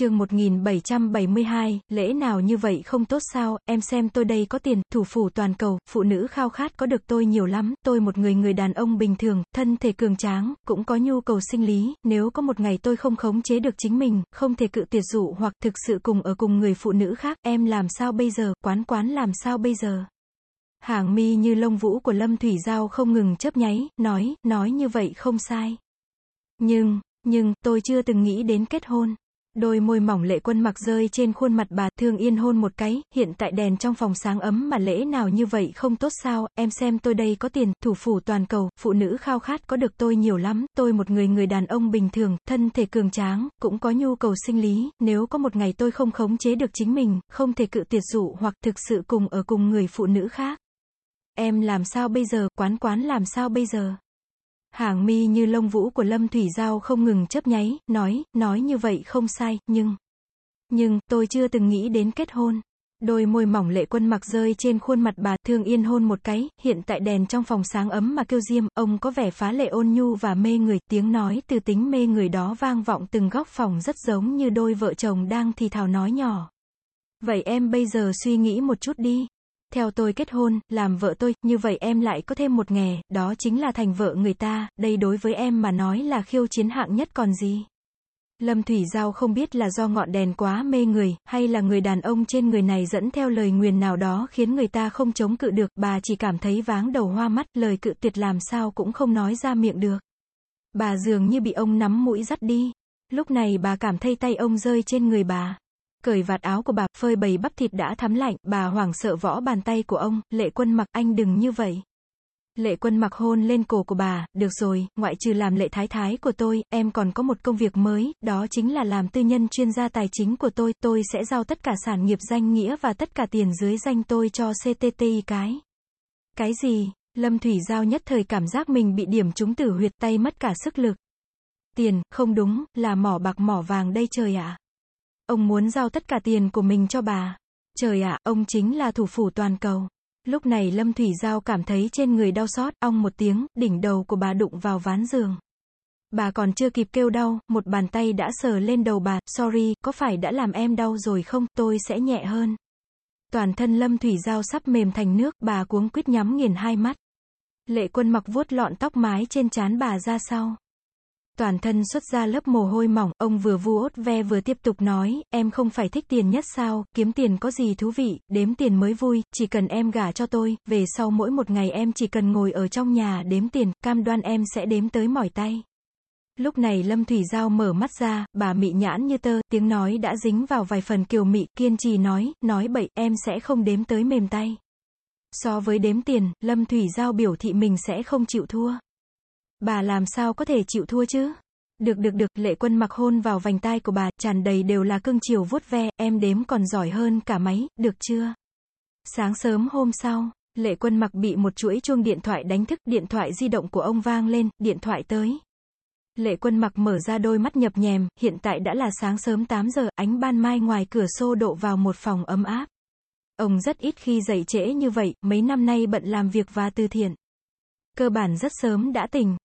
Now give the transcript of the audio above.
chương 1772, lễ nào như vậy không tốt sao, em xem tôi đây có tiền, thủ phủ toàn cầu, phụ nữ khao khát có được tôi nhiều lắm, tôi một người người đàn ông bình thường, thân thể cường tráng, cũng có nhu cầu sinh lý, nếu có một ngày tôi không khống chế được chính mình, không thể cự tuyệt dụ hoặc thực sự cùng ở cùng người phụ nữ khác, em làm sao bây giờ, quán quán làm sao bây giờ. Hàng mi như lông vũ của Lâm Thủy Giao không ngừng chớp nháy, nói, nói như vậy không sai. Nhưng, nhưng, tôi chưa từng nghĩ đến kết hôn. Đôi môi mỏng lệ quân mặc rơi trên khuôn mặt bà, thương yên hôn một cái, hiện tại đèn trong phòng sáng ấm mà lễ nào như vậy không tốt sao, em xem tôi đây có tiền, thủ phủ toàn cầu, phụ nữ khao khát có được tôi nhiều lắm, tôi một người người đàn ông bình thường, thân thể cường tráng, cũng có nhu cầu sinh lý, nếu có một ngày tôi không khống chế được chính mình, không thể cự tuyệt dụ hoặc thực sự cùng ở cùng người phụ nữ khác. Em làm sao bây giờ, quán quán làm sao bây giờ? Hàng mi như lông vũ của Lâm Thủy Giao không ngừng chớp nháy, nói, nói như vậy không sai, nhưng, nhưng, tôi chưa từng nghĩ đến kết hôn. Đôi môi mỏng lệ quân mặc rơi trên khuôn mặt bà, thương yên hôn một cái, hiện tại đèn trong phòng sáng ấm mà kêu diêm, ông có vẻ phá lệ ôn nhu và mê người, tiếng nói từ tính mê người đó vang vọng từng góc phòng rất giống như đôi vợ chồng đang thì thào nói nhỏ. Vậy em bây giờ suy nghĩ một chút đi theo tôi kết hôn, làm vợ tôi, như vậy em lại có thêm một nghề, đó chính là thành vợ người ta, đây đối với em mà nói là khiêu chiến hạng nhất còn gì. Lâm Thủy Giao không biết là do ngọn đèn quá mê người, hay là người đàn ông trên người này dẫn theo lời nguyền nào đó khiến người ta không chống cự được, bà chỉ cảm thấy váng đầu hoa mắt, lời cự tuyệt làm sao cũng không nói ra miệng được. Bà dường như bị ông nắm mũi dắt đi. Lúc này bà cảm thấy tay ông rơi trên người bà. Cởi vạt áo của bà, phơi bầy bắp thịt đã thắm lạnh, bà hoảng sợ võ bàn tay của ông, lệ quân mặc anh đừng như vậy. Lệ quân mặc hôn lên cổ của bà, được rồi, ngoại trừ làm lệ thái thái của tôi, em còn có một công việc mới, đó chính là làm tư nhân chuyên gia tài chính của tôi, tôi sẽ giao tất cả sản nghiệp danh nghĩa và tất cả tiền dưới danh tôi cho CTTI cái. Cái gì? Lâm Thủy Giao nhất thời cảm giác mình bị điểm trúng tử huyệt tay mất cả sức lực. Tiền, không đúng, là mỏ bạc mỏ vàng đây trời ạ. À. Ông muốn giao tất cả tiền của mình cho bà. Trời ạ, ông chính là thủ phủ toàn cầu. Lúc này Lâm Thủy Giao cảm thấy trên người đau xót, ong một tiếng, đỉnh đầu của bà đụng vào ván giường. Bà còn chưa kịp kêu đau, một bàn tay đã sờ lên đầu bà, sorry, có phải đã làm em đau rồi không, tôi sẽ nhẹ hơn. Toàn thân Lâm Thủy Giao sắp mềm thành nước, bà cuống quýt nhắm nghiền hai mắt. Lệ quân mặc vuốt lọn tóc mái trên trán bà ra sau toàn thân xuất ra lớp mồ hôi mỏng, ông vừa vu ốt ve vừa tiếp tục nói, em không phải thích tiền nhất sao, kiếm tiền có gì thú vị, đếm tiền mới vui, chỉ cần em gả cho tôi, về sau mỗi một ngày em chỉ cần ngồi ở trong nhà đếm tiền, cam đoan em sẽ đếm tới mỏi tay. Lúc này Lâm Thủy Giao mở mắt ra, bà mị nhãn như tơ, tiếng nói đã dính vào vài phần kiều mị, kiên trì nói, nói bậy, em sẽ không đếm tới mềm tay. So với đếm tiền, Lâm Thủy Giao biểu thị mình sẽ không chịu thua. Bà làm sao có thể chịu thua chứ? Được được được, lệ quân mặc hôn vào vành tai của bà, tràn đầy đều là cưng chiều vuốt ve, em đếm còn giỏi hơn cả máy, được chưa? Sáng sớm hôm sau, lệ quân mặc bị một chuỗi chuông điện thoại đánh thức, điện thoại di động của ông vang lên, điện thoại tới. Lệ quân mặc mở ra đôi mắt nhập nhèm, hiện tại đã là sáng sớm 8 giờ, ánh ban mai ngoài cửa xô độ vào một phòng ấm áp. Ông rất ít khi dậy trễ như vậy, mấy năm nay bận làm việc và từ thiện. Cơ bản rất sớm đã tỉnh,